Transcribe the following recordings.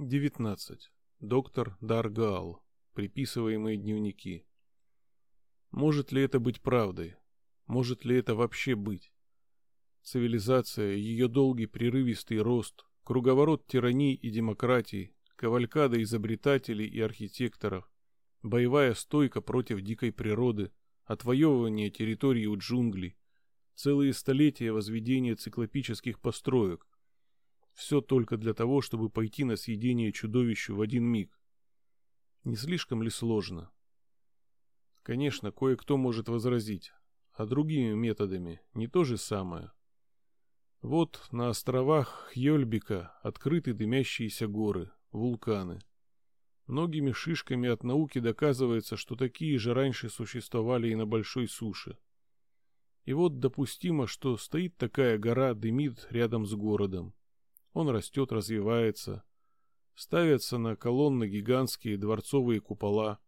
19. Доктор Даргал. Приписываемые дневники. Может ли это быть правдой? Может ли это вообще быть? Цивилизация, ее долгий прерывистый рост, круговорот тирании и демократии, кавалькада изобретателей и архитекторов, боевая стойка против дикой природы, отвоевывание территории у джунглей, целые столетия возведения циклопических построек, все только для того, чтобы пойти на съедение чудовищу в один миг. Не слишком ли сложно? Конечно, кое-кто может возразить, а другими методами не то же самое. Вот на островах Хьёльбика открыты дымящиеся горы, вулканы. Многими шишками от науки доказывается, что такие же раньше существовали и на большой суше. И вот допустимо, что стоит такая гора, дымит рядом с городом. Он растет, развивается. Ставятся на колонны гигантские дворцовые купола.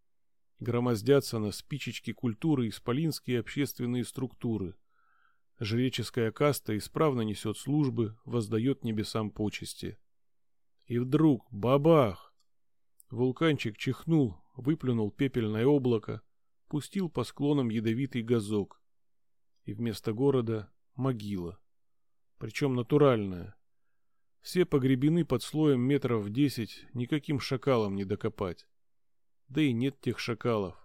Громоздятся на спичечки культуры исполинские общественные структуры. Жреческая каста исправно несет службы, воздает небесам почести. И вдруг бабах! Вулканчик чихнул, выплюнул пепельное облако, пустил по склонам ядовитый газок. И вместо города могила. Причем натуральная, все погребены под слоем метров в десять, никаким шакалом не докопать. Да и нет тех шакалов.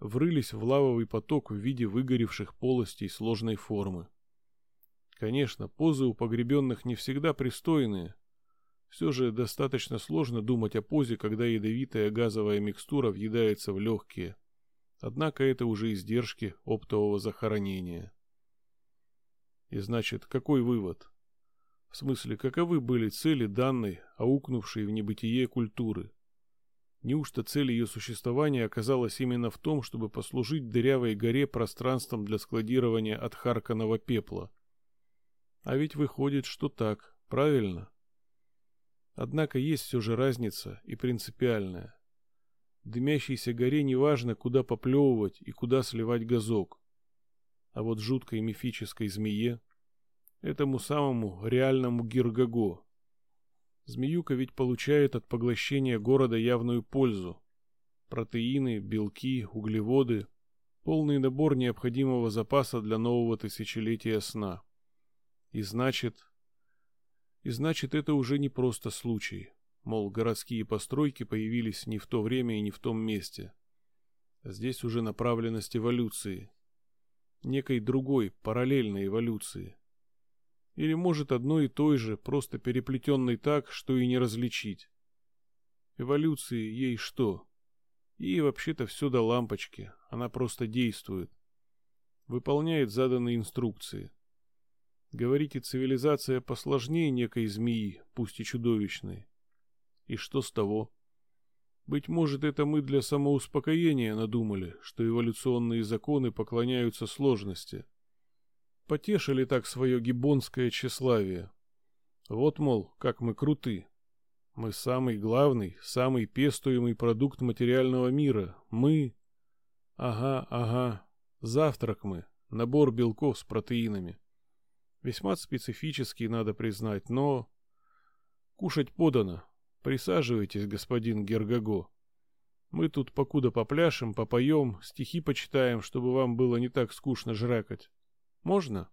Врылись в лавовый поток в виде выгоревших полостей сложной формы. Конечно, позы у погребенных не всегда пристойные. Все же достаточно сложно думать о позе, когда ядовитая газовая микстура въедается в легкие. Однако это уже издержки оптового захоронения. И значит, какой вывод? В смысле, каковы были цели данной, аукнувшей в небытие культуры? Неужто цель ее существования оказалась именно в том, чтобы послужить дырявой горе пространством для складирования отхарканного пепла? А ведь выходит, что так, правильно? Однако есть все же разница и принципиальная. Дымящейся горе не важно, куда поплевывать и куда сливать газок. А вот жуткой мифической змее этому самому реальному Гиргаго. Змеюка ведь получает от поглощения города явную пользу. Протеины, белки, углеводы, полный набор необходимого запаса для нового тысячелетия сна. И значит... И значит, это уже не просто случай. Мол, городские постройки появились не в то время и не в том месте. Здесь уже направленность эволюции. Некой другой, параллельной эволюции. Или, может, одной и той же, просто переплетенной так, что и не различить. Эволюции ей что? Ей вообще-то все до лампочки, она просто действует. Выполняет заданные инструкции. Говорите, цивилизация посложнее некой змеи, пусть и чудовищной. И что с того? Быть может, это мы для самоуспокоения надумали, что эволюционные законы поклоняются сложности — Потешили так свое гибонское тщеславие. Вот, мол, как мы круты. Мы самый главный, самый пестуемый продукт материального мира. Мы... Ага, ага. Завтрак мы. Набор белков с протеинами. Весьма специфический, надо признать, но... Кушать подано. Присаживайтесь, господин Гергаго. Мы тут покуда попляшем, попоем, стихи почитаем, чтобы вам было не так скучно жракать. Можно?